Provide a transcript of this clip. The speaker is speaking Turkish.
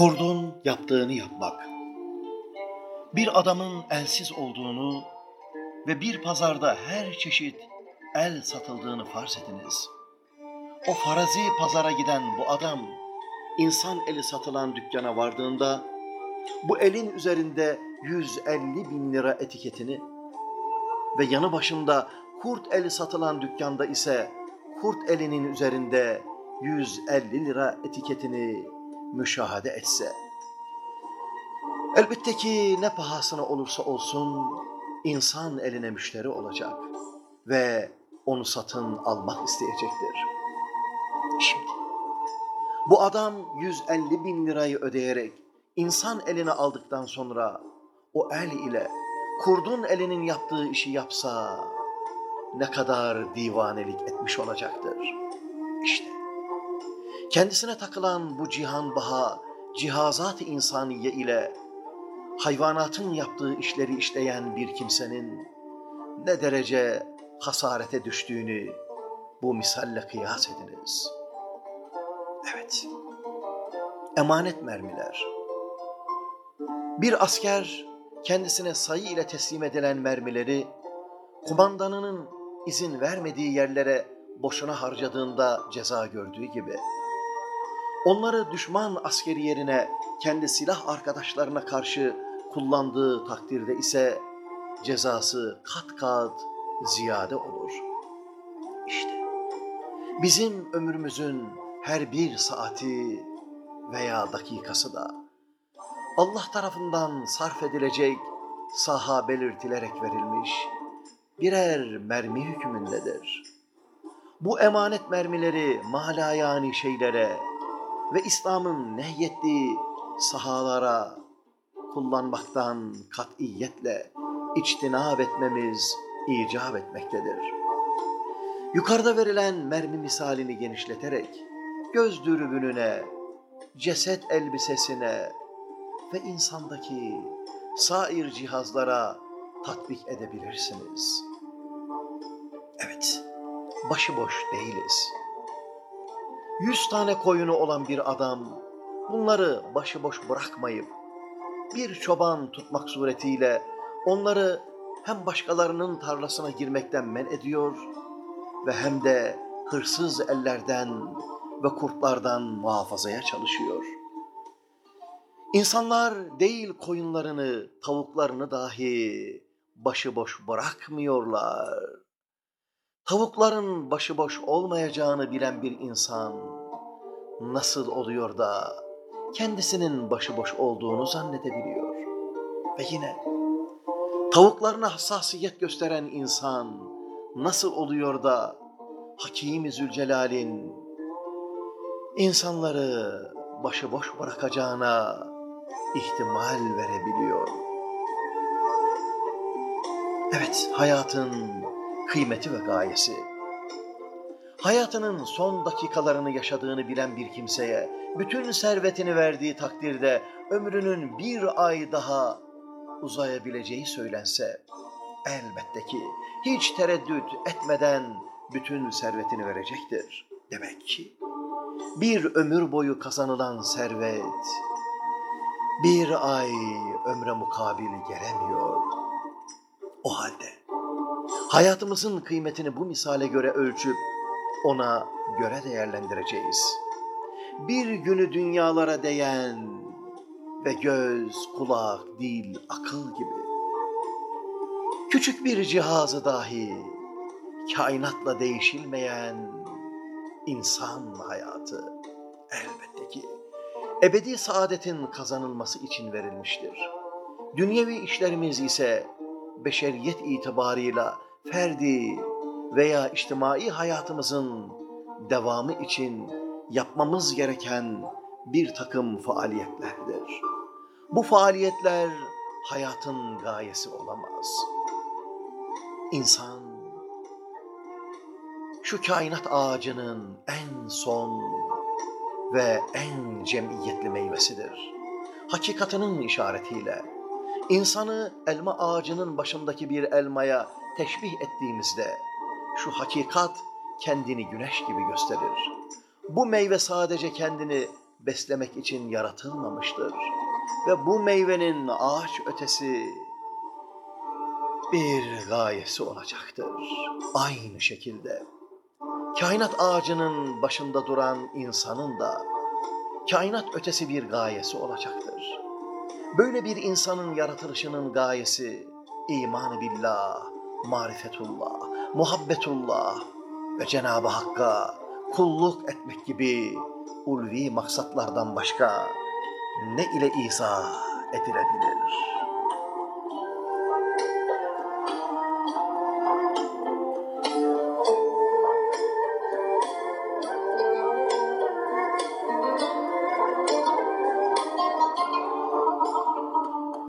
Kurdun yaptığını yapmak. Bir adamın elsiz olduğunu ve bir pazarda her çeşit el satıldığını farz ediniz. O farazi pazara giden bu adam insan eli satılan dükkana vardığında bu elin üzerinde 150 bin lira etiketini ve yanı başında kurt eli satılan dükkanda ise kurt elinin üzerinde 150 lira etiketini müşahede etse. Elbette ki ne pahasına olursa olsun insan eline müşteri olacak ve onu satın almak isteyecektir. Şimdi bu adam 150 bin lirayı ödeyerek insan eline aldıktan sonra o el ile kurdun elinin yaptığı işi yapsa ne kadar divanelik etmiş olacaktır. İşte kendisine takılan bu cihan baha cihazat-ı insaniye ile hayvanatın yaptığı işleri işleyen bir kimsenin ne derece hasarete düştüğünü bu misalle kıyas ediniz. Evet, emanet mermiler. Bir asker kendisine sayı ile teslim edilen mermileri kumandanının izin vermediği yerlere boşuna harcadığında ceza gördüğü gibi onları düşman askeri yerine kendi silah arkadaşlarına karşı kullandığı takdirde ise cezası kat kat ziyade olur. İşte bizim ömrümüzün her bir saati veya dakikası da Allah tarafından sarf edilecek saha belirtilerek verilmiş birer mermi hükmündedir. Bu emanet mermileri malayani şeylere ve İslam'ın nehyettiği sahalara kullanmaktan katiyetle içtinab etmemiz icap etmektedir. Yukarıda verilen mermi misalini genişleterek göz dürbününe, ceset elbisesine ve insandaki sair cihazlara tatbik edebilirsiniz. Evet, başıboş değiliz. Yüz tane koyunu olan bir adam bunları başıboş bırakmayıp bir çoban tutmak suretiyle onları hem başkalarının tarlasına girmekten men ediyor ve hem de hırsız ellerden ve kurtlardan muhafazaya çalışıyor. İnsanlar değil koyunlarını, tavuklarını dahi başıboş bırakmıyorlar. Tavukların başıboş olmayacağını bilen bir insan nasıl oluyor da kendisinin başıboş olduğunu zannedebiliyor. Ve yine tavuklarına hassasiyet gösteren insan nasıl oluyor da Hakim-i Zülcelal'in insanları başıboş bırakacağına ihtimal verebiliyor. Evet, hayatın kıymeti ve gayesi. Hayatının son dakikalarını yaşadığını bilen bir kimseye bütün servetini verdiği takdirde ömrünün bir ay daha uzayabileceği söylense elbette ki hiç tereddüt etmeden bütün servetini verecektir. Demek ki bir ömür boyu kazanılan servet bir ay ömre mukabil gelemiyor. O halde hayatımızın kıymetini bu misale göre ölçüp ona göre değerlendireceğiz. Bir günü dünyalara değen ve göz, kulak, dil, akıl gibi küçük bir cihazı dahi kainatla değişilmeyen insan hayatı elbette ki ebedi saadetin kazanılması için verilmiştir. Dünyevi işlerimiz ise beşeriyet itibarıyla ferdi veya içtimai hayatımızın devamı için yapmamız gereken bir takım faaliyetlerdir. Bu faaliyetler hayatın gayesi olamaz. İnsan şu kainat ağacının en son ve en cemiyetli meyvesidir. Hakikatinin işaretiyle insanı elma ağacının başındaki bir elmaya teşbih ettiğimizde şu hakikat kendini güneş gibi gösterir. Bu meyve sadece kendini beslemek için yaratılmamıştır. Ve bu meyvenin ağaç ötesi bir gayesi olacaktır. Aynı şekilde kainat ağacının başında duran insanın da kainat ötesi bir gayesi olacaktır. Böyle bir insanın yaratılışının gayesi iman billah, marifetullah, muhabbetullah ve Cenab-ı Hakk'a kulluk etmek gibi ulvi maksatlardan başka ne ile izah edilebilir?